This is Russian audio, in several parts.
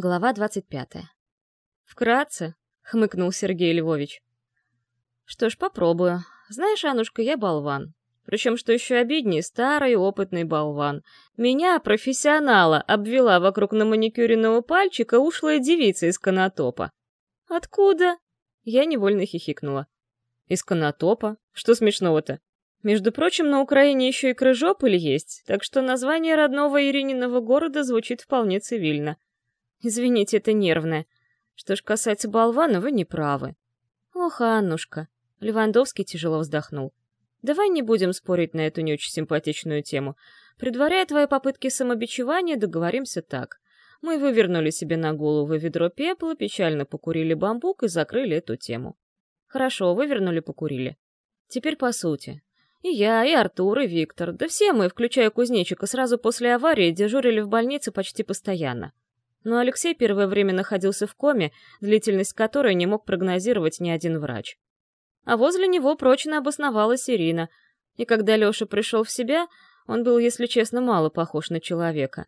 Глава 25. «Вкратце», — хмыкнул Сергей Львович. «Что ж, попробую. Знаешь, Анушка, я болван. Причем, что еще обиднее, старый опытный болван. Меня, профессионала, обвела вокруг на маникюренного пальчика ушлая девица из Конотопа. Откуда? Я невольно хихикнула. Из Конотопа? Что смешного-то? Между прочим, на Украине еще и Крыжополь есть, так что название родного Ирининого города звучит вполне цивильно. Извините, это нервное. Что ж касается болвана, вы не правы. Ох, Аннушка. Левандовский тяжело вздохнул. Давай не будем спорить на эту не очень симпатичную тему. Предваряя твои попытки самобичевания, договоримся так. Мы вывернули себе на голову ведро пепла, печально покурили бамбук и закрыли эту тему. Хорошо, вывернули, покурили. Теперь по сути. И я, и Артур, и Виктор, да все мы, включая кузнечика, сразу после аварии дежурили в больнице почти постоянно но Алексей первое время находился в коме, длительность которой не мог прогнозировать ни один врач. А возле него прочно обосновалась Ирина, и когда Леша пришел в себя, он был, если честно, мало похож на человека.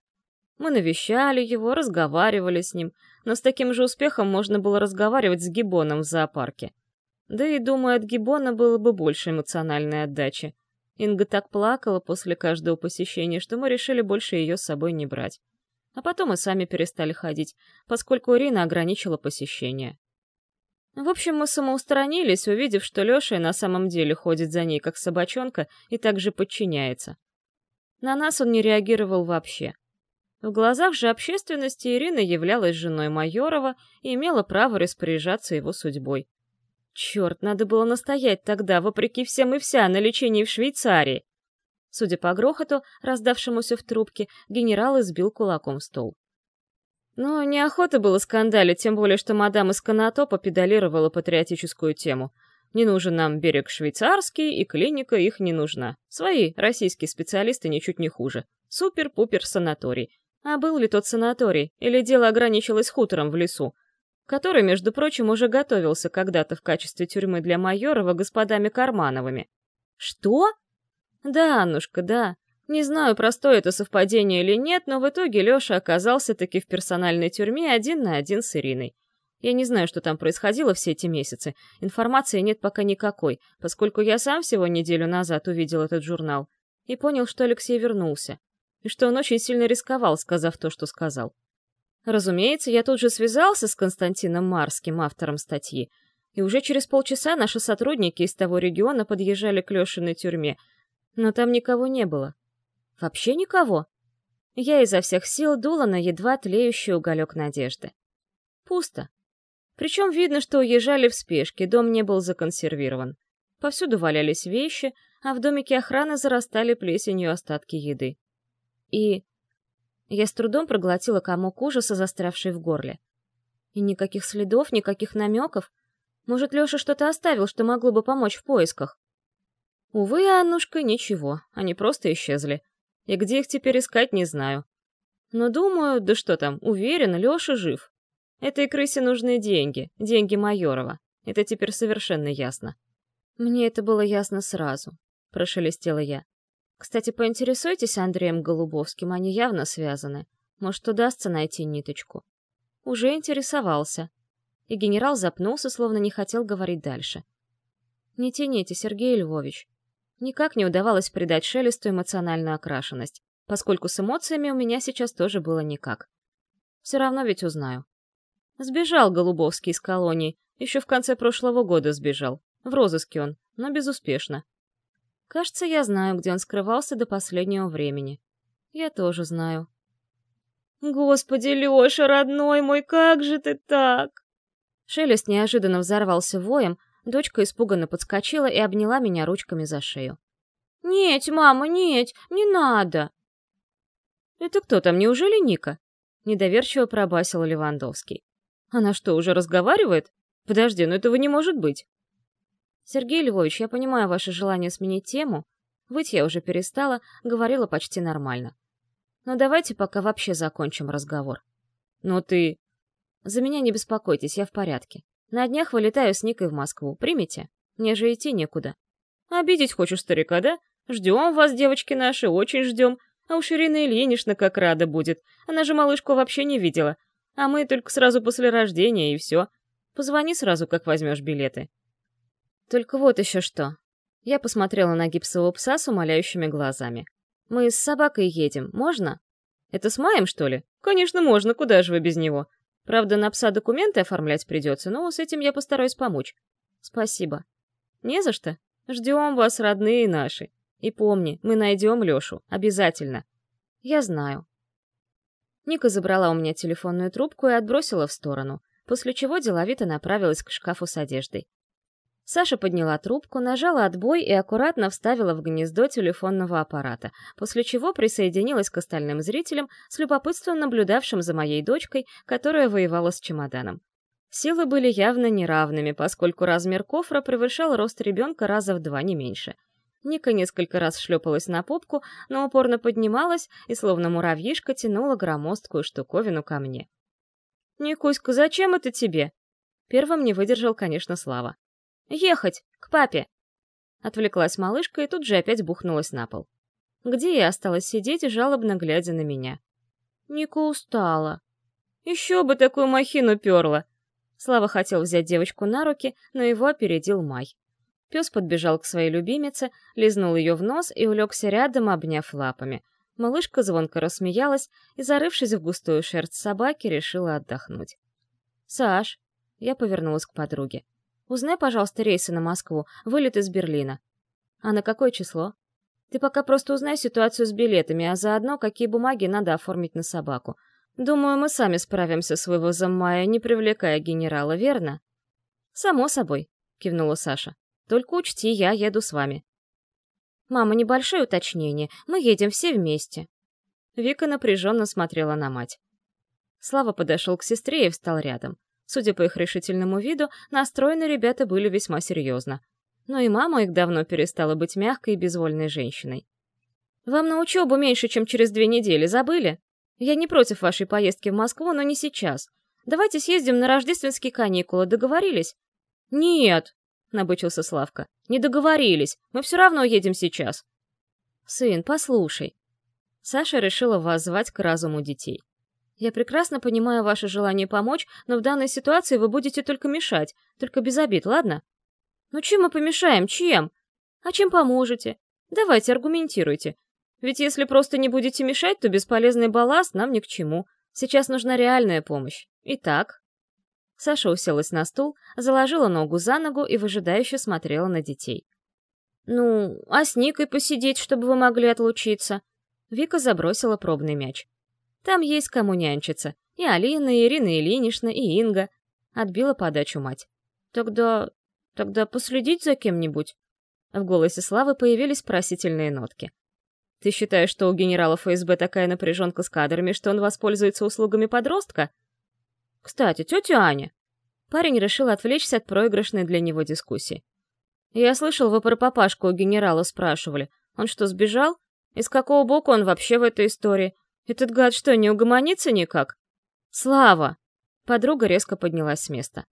Мы навещали его, разговаривали с ним, но с таким же успехом можно было разговаривать с Гибоном в зоопарке. Да и, думаю, от Гибона было бы больше эмоциональной отдачи. Инга так плакала после каждого посещения, что мы решили больше ее с собой не брать а потом и сами перестали ходить, поскольку Ирина ограничила посещение. В общем, мы самоустранились, увидев, что Леша на самом деле ходит за ней как собачонка и также подчиняется. На нас он не реагировал вообще. В глазах же общественности Ирина являлась женой Майорова и имела право распоряжаться его судьбой. Черт, надо было настоять тогда, вопреки всем и вся, на лечении в Швейцарии. Судя по грохоту, раздавшемуся в трубке, генерал избил кулаком стол. Но неохота было скандалить, тем более, что мадам из Конотопа педалировала патриотическую тему. Не нужен нам берег швейцарский, и клиника их не нужна. Свои, российские специалисты ничуть не хуже. Супер-пупер санаторий. А был ли тот санаторий, или дело ограничилось хутором в лесу, который, между прочим, уже готовился когда-то в качестве тюрьмы для Майорова господами Кармановыми? Что? Да, Аннушка, да. Не знаю, простое это совпадение или нет, но в итоге Лёша оказался таки в персональной тюрьме один на один с Ириной. Я не знаю, что там происходило все эти месяцы. Информации нет пока никакой, поскольку я сам всего неделю назад увидел этот журнал и понял, что Алексей вернулся, и что он очень сильно рисковал, сказав то, что сказал. Разумеется, я тут же связался с Константином Марским, автором статьи, и уже через полчаса наши сотрудники из того региона подъезжали к Лешиной тюрьме — но там никого не было. Вообще никого. Я изо всех сил дула на едва тлеющий уголек надежды. Пусто. Причем видно, что уезжали в спешке, дом не был законсервирован. Повсюду валялись вещи, а в домике охраны зарастали плесенью остатки еды. И... Я с трудом проглотила комок ужаса, застрявший в горле. И никаких следов, никаких намеков. Может, Леша что-то оставил, что могло бы помочь в поисках? Увы, Аннушка, ничего, они просто исчезли. И где их теперь искать, не знаю. Но думаю, да что там, уверен, Лёша жив. Этой крысе нужны деньги, деньги Майорова. Это теперь совершенно ясно. Мне это было ясно сразу, прошелестела я. Кстати, поинтересуйтесь Андреем Голубовским, они явно связаны. Может, удастся найти ниточку. Уже интересовался. И генерал запнулся, словно не хотел говорить дальше. Не тяните, Сергей Львович. Никак не удавалось придать шелесту эмоциональную окрашенность, поскольку с эмоциями у меня сейчас тоже было никак. Все равно ведь узнаю. Сбежал Голубовский из колонии, еще в конце прошлого года сбежал. В розыске он, но безуспешно. Кажется, я знаю, где он скрывался до последнего времени. Я тоже знаю. «Господи, Леша, родной мой, как же ты так?» Шелест неожиданно взорвался воем, Дочка испуганно подскочила и обняла меня ручками за шею. «Нет, мама, нет, не надо!» «Это кто там, неужели Ника?» Недоверчиво пробасил Левандовский. «Она что, уже разговаривает? Подожди, но этого не может быть!» «Сергей Львович, я понимаю ваше желание сменить тему. Выть я уже перестала, говорила почти нормально. Но давайте пока вообще закончим разговор. Но ты...» «За меня не беспокойтесь, я в порядке. На днях вылетаю с Никой в Москву. Примите? Мне же идти некуда. Обидеть хочешь старика, да? Ждем вас, девочки наши, очень ждем. А уж Ирина Ильинична как рада будет. Она же малышку вообще не видела. А мы только сразу после рождения, и все. Позвони сразу, как возьмешь билеты. Только вот еще что. Я посмотрела на гипсового пса с умоляющими глазами. Мы с собакой едем, можно? Это с Маем, что ли? Конечно, можно, куда же вы без него? Правда, на пса документы оформлять придется, но с этим я постараюсь помочь. Спасибо. Не за что. Ждем вас, родные наши. И помни, мы найдем Лешу. Обязательно. Я знаю. Ника забрала у меня телефонную трубку и отбросила в сторону, после чего деловито направилась к шкафу с одеждой. Саша подняла трубку, нажала отбой и аккуратно вставила в гнездо телефонного аппарата, после чего присоединилась к остальным зрителям, с любопытством наблюдавшим за моей дочкой, которая воевала с чемоданом. Силы были явно неравными, поскольку размер кофра превышал рост ребенка раза в два, не меньше. Ника несколько раз шлепалась на попку, но упорно поднималась и, словно муравьишка, тянула громоздкую штуковину ко мне. «Никуська, зачем это тебе?» Первым не выдержал, конечно, Слава. «Ехать! К папе!» Отвлеклась малышка и тут же опять бухнулась на пол. Где я осталась сидеть, жалобно глядя на меня. Ника устала. Еще бы такую махину перла! Слава хотел взять девочку на руки, но его опередил Май. Пес подбежал к своей любимице, лизнул ее в нос и улегся рядом, обняв лапами. Малышка звонко рассмеялась и, зарывшись в густую шерсть собаки, решила отдохнуть. «Саш!» — я повернулась к подруге. Узнай, пожалуйста, рейсы на Москву, вылет из Берлина. А на какое число? Ты пока просто узнай ситуацию с билетами, а заодно, какие бумаги надо оформить на собаку. Думаю, мы сами справимся с вывозом Мая, не привлекая генерала, верно? Само собой, кивнула Саша. Только учти, я еду с вами. Мама, небольшое уточнение. Мы едем все вместе. Вика напряженно смотрела на мать. Слава подошел к сестре и встал рядом. Судя по их решительному виду, настроены ребята были весьма серьезно. Но и мама их давно перестала быть мягкой и безвольной женщиной. «Вам на учебу меньше, чем через две недели, забыли? Я не против вашей поездки в Москву, но не сейчас. Давайте съездим на рождественские каникулы, договорились?» «Нет!» — набычился Славка. «Не договорились. Мы все равно едем сейчас». «Сын, послушай». Саша решила воззвать к разуму детей. Я прекрасно понимаю ваше желание помочь, но в данной ситуации вы будете только мешать, только без обид, ладно? Ну чем мы помешаем, чем? А чем поможете? Давайте, аргументируйте. Ведь если просто не будете мешать, то бесполезный балласт нам ни к чему. Сейчас нужна реальная помощь. Итак... Саша уселась на стул, заложила ногу за ногу и выжидающе смотрела на детей. «Ну, а с Никой посидеть, чтобы вы могли отлучиться?» Вика забросила пробный мяч. Там есть кому нянчиться. И Алина, и Ирина Ильинична, и Инга. Отбила подачу мать. Тогда... тогда последить за кем-нибудь? В голосе Славы появились просительные нотки. Ты считаешь, что у генерала ФСБ такая напряженка с кадрами, что он воспользуется услугами подростка? Кстати, тетя Аня. Парень решил отвлечься от проигрышной для него дискуссии. Я слышал, вы про папашку у генерала спрашивали. Он что, сбежал? Из какого бока он вообще в этой истории? Этот гад что, не угомонится никак? Слава! Подруга резко поднялась с места.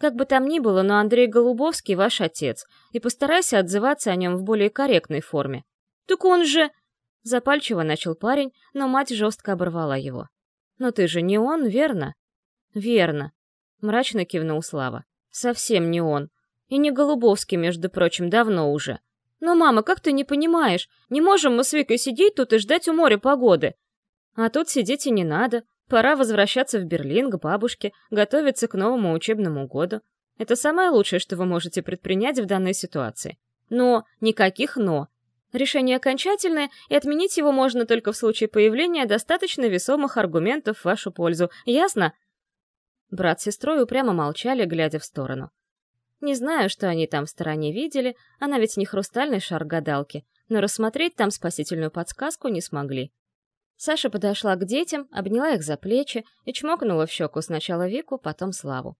Как бы там ни было, но Андрей Голубовский ваш отец, и постарайся отзываться о нем в более корректной форме. Так он же... Запальчиво начал парень, но мать жестко оборвала его. «Но ты же не он, верно?» «Верно», — мрачно кивнул Слава. «Совсем не он. И не Голубовский, между прочим, давно уже. Но, мама, как ты не понимаешь? Не можем мы с Викой сидеть тут и ждать у моря погоды. А тут сидеть и не надо. Пора возвращаться в Берлин к бабушке, готовиться к новому учебному году. Это самое лучшее, что вы можете предпринять в данной ситуации. Но никаких «но». Решение окончательное, и отменить его можно только в случае появления достаточно весомых аргументов в вашу пользу. Ясно? Брат с сестрой упрямо молчали, глядя в сторону. Не знаю, что они там в стороне видели, она ведь не хрустальный шар гадалки, но рассмотреть там спасительную подсказку не смогли. Саша подошла к детям, обняла их за плечи и чмокнула в щеку сначала Вику, потом Славу.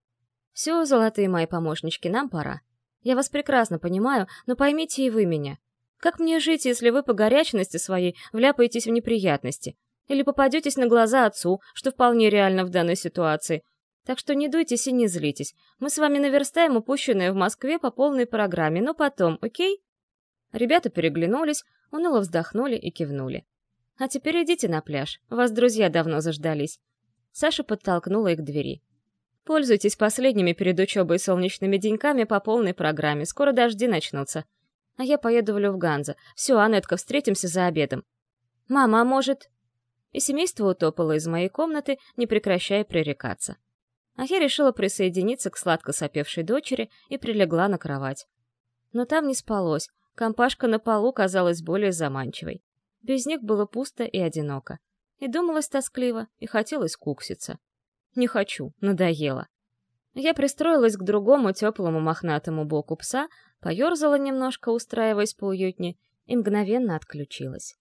«Все, золотые мои помощнички, нам пора. Я вас прекрасно понимаю, но поймите и вы меня. Как мне жить, если вы по горячности своей вляпаетесь в неприятности? Или попадетесь на глаза отцу, что вполне реально в данной ситуации? Так что не дуйтесь и не злитесь. Мы с вами наверстаем упущенное в Москве по полной программе, но потом, окей?» Ребята переглянулись, уныло вздохнули и кивнули. А теперь идите на пляж, вас друзья давно заждались. Саша подтолкнула их к двери. «Пользуйтесь последними перед учебой солнечными деньками по полной программе, скоро дожди начнутся. А я поеду в Люфганза. Все, Анетка, встретимся за обедом». «Мама, а может...» И семейство утопало из моей комнаты, не прекращая пререкаться. А я решила присоединиться к сладко сопевшей дочери и прилегла на кровать. Но там не спалось, компашка на полу казалась более заманчивой. Без них было пусто и одиноко. И думалось тоскливо, и хотелось кукситься. Не хочу, надоело. Я пристроилась к другому теплому мохнатому боку пса, поерзала немножко, устраиваясь поуютнее, и мгновенно отключилась.